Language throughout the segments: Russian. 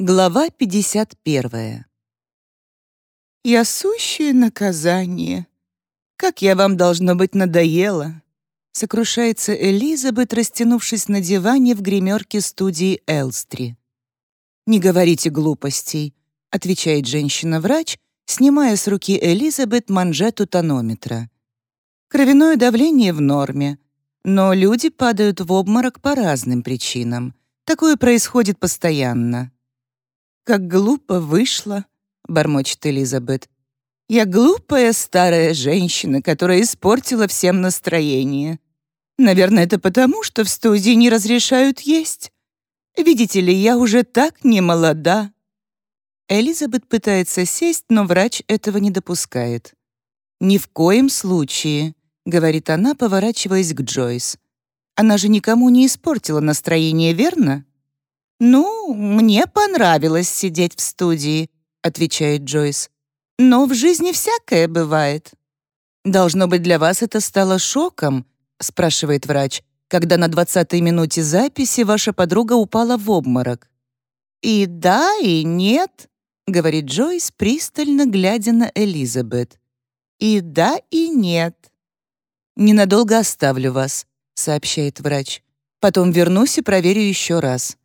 Глава 51. «Я сущее наказание. Как я вам, должно быть, надоела!» Сокрушается Элизабет, растянувшись на диване в гримерке студии Элстри. «Не говорите глупостей», — отвечает женщина-врач, снимая с руки Элизабет манжету тонометра. Кровяное давление в норме, но люди падают в обморок по разным причинам. Такое происходит постоянно. «Как глупо вышло», — бормочет Элизабет. «Я глупая старая женщина, которая испортила всем настроение. Наверное, это потому, что в студии не разрешают есть. Видите ли, я уже так не молода». Элизабет пытается сесть, но врач этого не допускает. «Ни в коем случае», — говорит она, поворачиваясь к Джойс. «Она же никому не испортила настроение, верно?» «Ну, мне понравилось сидеть в студии», — отвечает Джойс. «Но в жизни всякое бывает». «Должно быть, для вас это стало шоком», — спрашивает врач, «когда на двадцатой минуте записи ваша подруга упала в обморок». «И да, и нет», — говорит Джойс, пристально глядя на Элизабет. «И да, и нет». «Ненадолго оставлю вас», — сообщает врач. «Потом вернусь и проверю еще раз».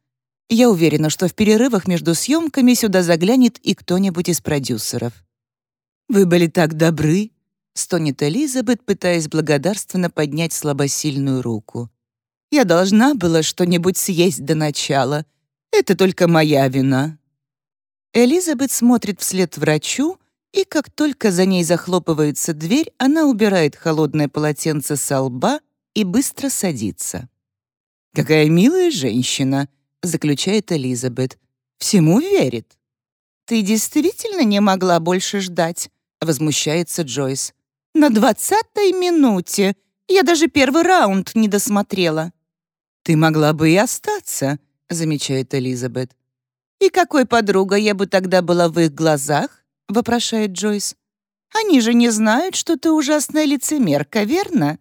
Я уверена, что в перерывах между съемками сюда заглянет и кто-нибудь из продюсеров. «Вы были так добры», — стонет Элизабет, пытаясь благодарственно поднять слабосильную руку. «Я должна была что-нибудь съесть до начала. Это только моя вина». Элизабет смотрит вслед врачу, и как только за ней захлопывается дверь, она убирает холодное полотенце со лба и быстро садится. «Какая милая женщина», заключает Элизабет. «Всему верит». «Ты действительно не могла больше ждать?» — возмущается Джойс. «На двадцатой минуте! Я даже первый раунд не досмотрела». «Ты могла бы и остаться», — замечает Элизабет. «И какой подруга я бы тогда была в их глазах?» — вопрошает Джойс. «Они же не знают, что ты ужасная лицемерка, верно?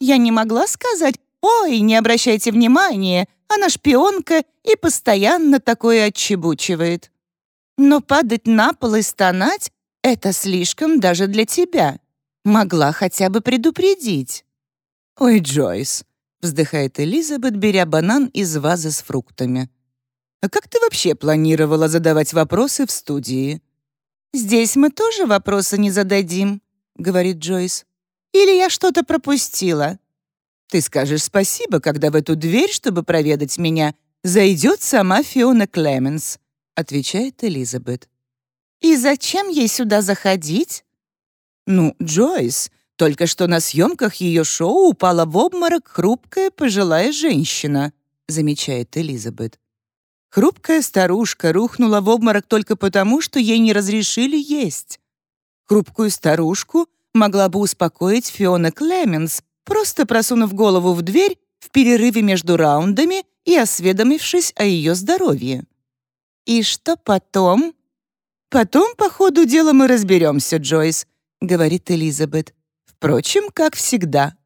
Я не могла сказать, «Ой, не обращайте внимания, она шпионка и постоянно такое отчебучивает. Но падать на пол и стонать — это слишком даже для тебя. Могла хотя бы предупредить». «Ой, Джойс», — вздыхает Элизабет, беря банан из вазы с фруктами. «А как ты вообще планировала задавать вопросы в студии?» «Здесь мы тоже вопросы не зададим», — говорит Джойс. «Или я что-то пропустила?» Ты скажешь спасибо, когда в эту дверь, чтобы проведать меня, зайдет сама Фиона Клеменс», — отвечает Элизабет. «И зачем ей сюда заходить?» «Ну, Джойс, только что на съемках ее шоу упала в обморок хрупкая пожилая женщина», — замечает Элизабет. Хрупкая старушка рухнула в обморок только потому, что ей не разрешили есть. Хрупкую старушку могла бы успокоить Фиона Клеменс, просто просунув голову в дверь в перерыве между раундами и осведомившись о ее здоровье. «И что потом?» «Потом, по ходу дела, мы разберемся, Джойс», — говорит Элизабет. «Впрочем, как всегда.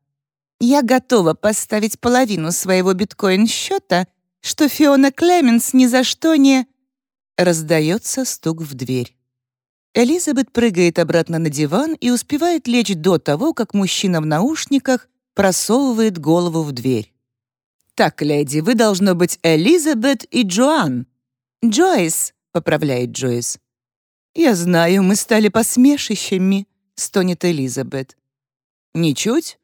Я готова поставить половину своего биткоин-счета, что Фиона Клеменс ни за что не...» Раздается стук в дверь. Элизабет прыгает обратно на диван и успевает лечь до того, как мужчина в наушниках просовывает голову в дверь. «Так, леди, вы должно быть Элизабет и Джоан». «Джойс», — поправляет Джойс. «Я знаю, мы стали посмешищами», — стонет Элизабет. «Ничуть.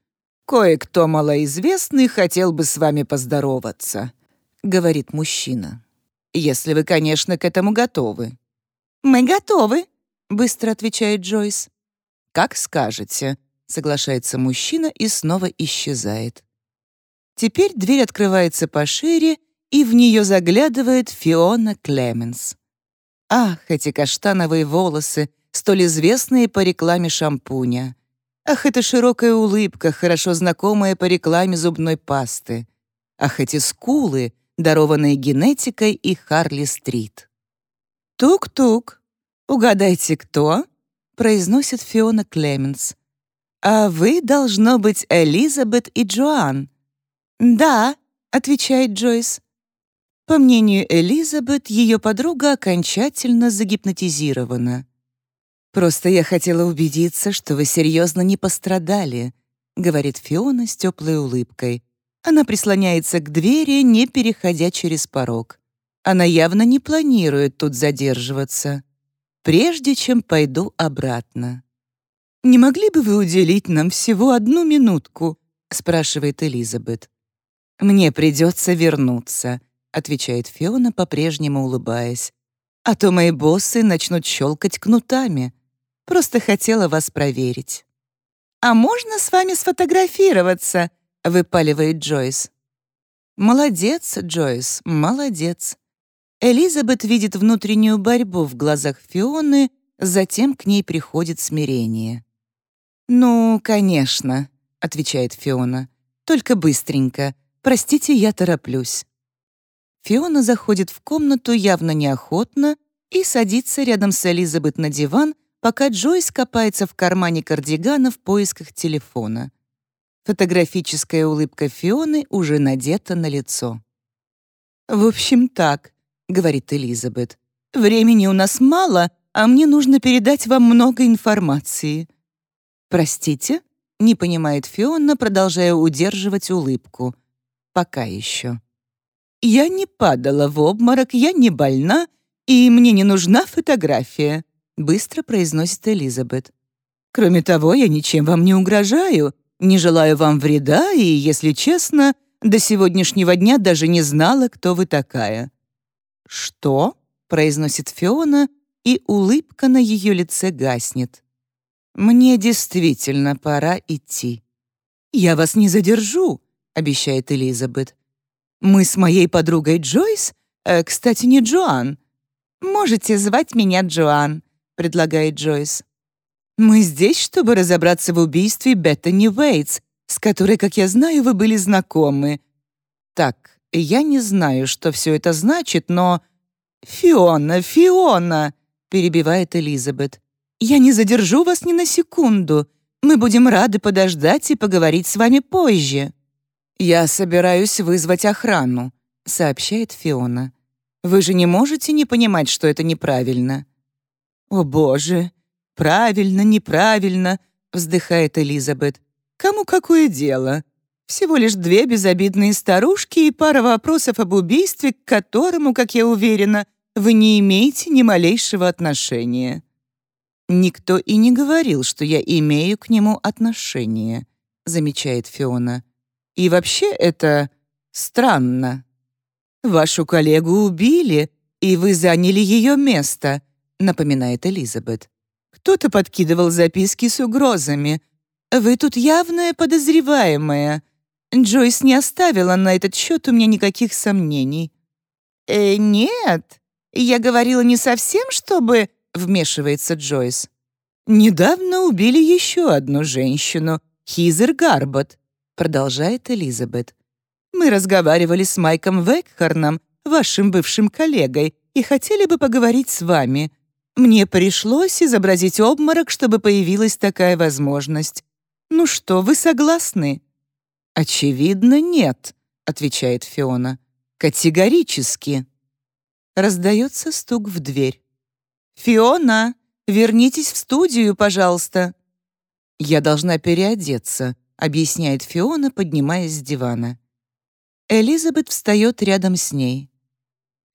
Кое-кто малоизвестный хотел бы с вами поздороваться», — говорит мужчина. «Если вы, конечно, к этому готовы». «Мы готовы», — быстро отвечает Джойс. «Как скажете», — соглашается мужчина и снова исчезает. Теперь дверь открывается пошире, и в нее заглядывает Фиона Клеменс. Ах, эти каштановые волосы, столь известные по рекламе шампуня. Ах, эта широкая улыбка, хорошо знакомая по рекламе зубной пасты. Ах, эти скулы, дарованные генетикой и Харли-стрит. «Тук-тук, угадайте, кто?» — произносит Фиона Клеменс. «А вы, должно быть, Элизабет и Джоан». «Да», — отвечает Джойс. По мнению Элизабет, ее подруга окончательно загипнотизирована. «Просто я хотела убедиться, что вы серьезно не пострадали», говорит Фиона с теплой улыбкой. Она прислоняется к двери, не переходя через порог. Она явно не планирует тут задерживаться. Прежде чем пойду обратно. «Не могли бы вы уделить нам всего одну минутку?» спрашивает Элизабет. «Мне придется вернуться», отвечает Фиона, по-прежнему улыбаясь. «А то мои боссы начнут щелкать кнутами. Просто хотела вас проверить». «А можно с вами сфотографироваться?» — выпаливает Джойс. «Молодец, Джойс, молодец». Элизабет видит внутреннюю борьбу в глазах Фионы, затем к ней приходит смирение. «Ну, конечно», — отвечает Фиона. «Только быстренько. Простите, я тороплюсь». Фиона заходит в комнату явно неохотно и садится рядом с Элизабет на диван, пока Джойс копается в кармане кардигана в поисках телефона. Фотографическая улыбка Фионы уже надета на лицо. «В общем, так», — говорит Элизабет. «Времени у нас мало, а мне нужно передать вам много информации». «Простите?» — не понимает Фиона, продолжая удерживать улыбку. «Пока еще». «Я не падала в обморок, я не больна, и мне не нужна фотография», быстро произносит Элизабет. «Кроме того, я ничем вам не угрожаю, не желаю вам вреда и, если честно, до сегодняшнего дня даже не знала, кто вы такая». «Что?» — произносит Фиона, и улыбка на ее лице гаснет. «Мне действительно пора идти». «Я вас не задержу», — обещает Элизабет. Мы с моей подругой Джойс, э, кстати, не Джоан. Можете звать меня Джоан, предлагает Джойс. Мы здесь, чтобы разобраться в убийстве Беттани Уэйтс, с которой, как я знаю, вы были знакомы. Так, я не знаю, что все это значит, но... «Фиона, Фиона!» — перебивает Элизабет. «Я не задержу вас ни на секунду. Мы будем рады подождать и поговорить с вами позже». «Я собираюсь вызвать охрану», — сообщает Фиона. «Вы же не можете не понимать, что это неправильно?» «О, боже! Правильно, неправильно!» — вздыхает Элизабет. «Кому какое дело? Всего лишь две безобидные старушки и пара вопросов об убийстве, к которому, как я уверена, вы не имеете ни малейшего отношения». «Никто и не говорил, что я имею к нему отношение», — замечает Фиона. И вообще это странно. Вашу коллегу убили, и вы заняли ее место, напоминает Элизабет. Кто-то подкидывал записки с угрозами. Вы тут явная подозреваемая. Джойс не оставила на этот счет у меня никаких сомнений. «Э, нет, я говорила не совсем, чтобы...» — вмешивается Джойс. «Недавно убили еще одну женщину, Хизер Гарбот продолжает Элизабет. «Мы разговаривали с Майком Векхарном, вашим бывшим коллегой, и хотели бы поговорить с вами. Мне пришлось изобразить обморок, чтобы появилась такая возможность. Ну что, вы согласны?» «Очевидно, нет», — отвечает Фиона. «Категорически». Раздается стук в дверь. «Фиона, вернитесь в студию, пожалуйста». «Я должна переодеться», объясняет Фиона, поднимаясь с дивана. Элизабет встает рядом с ней.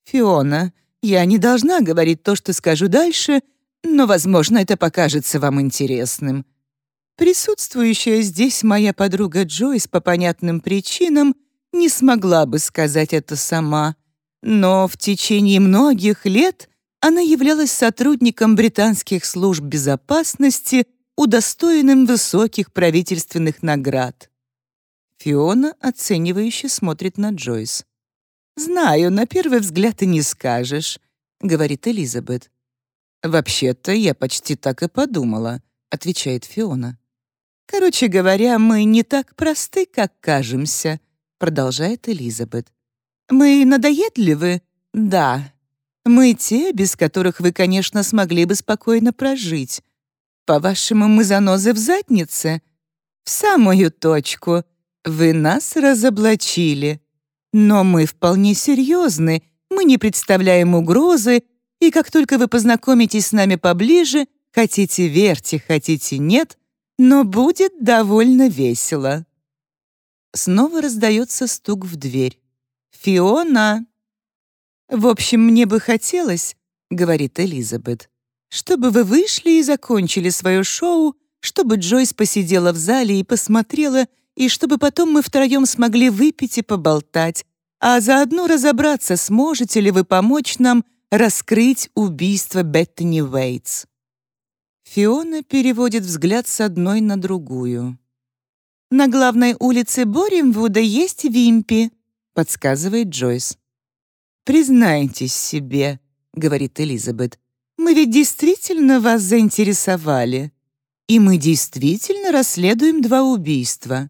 «Фиона, я не должна говорить то, что скажу дальше, но, возможно, это покажется вам интересным. Присутствующая здесь моя подруга Джойс по понятным причинам не смогла бы сказать это сама, но в течение многих лет она являлась сотрудником британских служб безопасности — удостоенным высоких правительственных наград. Фиона оценивающе смотрит на Джойс. «Знаю, на первый взгляд и не скажешь», — говорит Элизабет. «Вообще-то я почти так и подумала», — отвечает Фиона. «Короче говоря, мы не так просты, как кажемся», — продолжает Элизабет. «Мы надоедливы? Да. Мы те, без которых вы, конечно, смогли бы спокойно прожить. По-вашему, мы занозы в заднице? В самую точку. Вы нас разоблачили. Но мы вполне серьезны Мы не представляем угрозы, и как только вы познакомитесь с нами поближе, хотите верьте, хотите нет, но будет довольно весело». Снова раздается стук в дверь. «Фиона!» «В общем, мне бы хотелось, — говорит Элизабет, — чтобы вы вышли и закончили свое шоу, чтобы Джойс посидела в зале и посмотрела, и чтобы потом мы втроем смогли выпить и поболтать, а заодно разобраться, сможете ли вы помочь нам раскрыть убийство Беттани Уэйтс». Фиона переводит взгляд с одной на другую. «На главной улице Боримвуда есть Вимпи», — подсказывает Джойс. «Признайтесь себе», — говорит Элизабет, «мы ведь действительно вас заинтересовали, и мы действительно расследуем два убийства».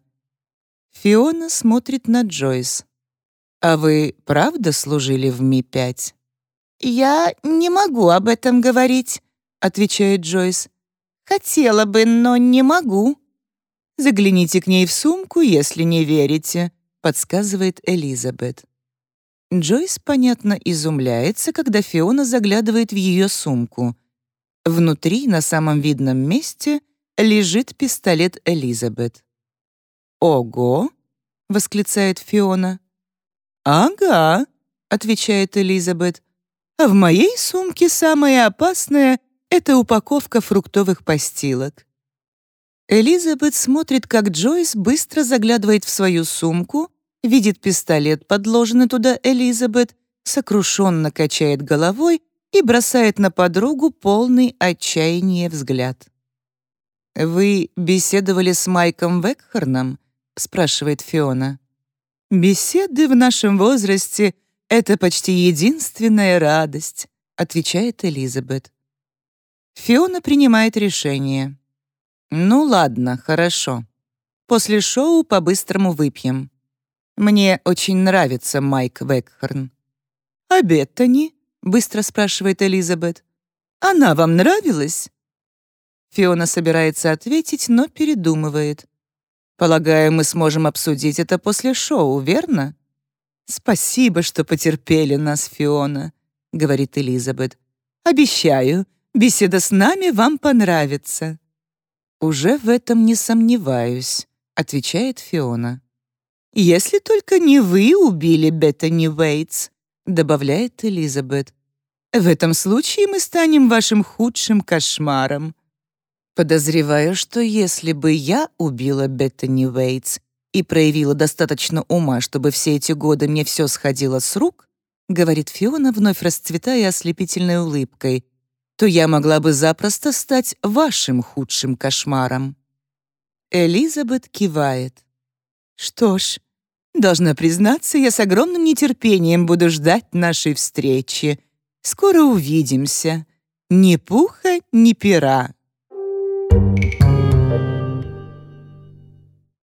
Фиона смотрит на Джойс. «А вы правда служили в Ми-5?» «Я не могу об этом говорить», — отвечает Джойс. «Хотела бы, но не могу». «Загляните к ней в сумку, если не верите», — подсказывает Элизабет. Джойс, понятно, изумляется, когда Фиона заглядывает в ее сумку. Внутри, на самом видном месте, лежит пистолет Элизабет. «Ого!» — восклицает Фиона. «Ага», — отвечает Элизабет. «А в моей сумке самое опасное — это упаковка фруктовых постилок». Элизабет смотрит, как Джойс быстро заглядывает в свою сумку, видит пистолет, подложенный туда Элизабет, сокрушенно качает головой и бросает на подругу полный отчаяния взгляд. «Вы беседовали с Майком Векхорном?» — спрашивает Фиона. «Беседы в нашем возрасте — это почти единственная радость», — отвечает Элизабет. Фиона принимает решение. «Ну ладно, хорошо. После шоу по-быстрому выпьем. Мне очень нравится Майк Векхорн». «А Беттани?» — быстро спрашивает Элизабет. «Она вам нравилась?» Фиона собирается ответить, но передумывает. Полагаю, мы сможем обсудить это после шоу, верно? Спасибо, что потерпели нас, Фиона, говорит Элизабет. Обещаю, беседа с нами вам понравится. Уже в этом не сомневаюсь, отвечает Фиона. Если только не вы убили Беттани Уэйтс, добавляет Элизабет. В этом случае мы станем вашим худшим кошмаром. Подозреваю, что если бы я убила Беттани Уэйтс и проявила достаточно ума, чтобы все эти годы мне все сходило с рук, говорит Фиона, вновь расцветая ослепительной улыбкой, то я могла бы запросто стать вашим худшим кошмаром. Элизабет кивает. Что ж, должна признаться, я с огромным нетерпением буду ждать нашей встречи. Скоро увидимся. Ни пуха, ни пера.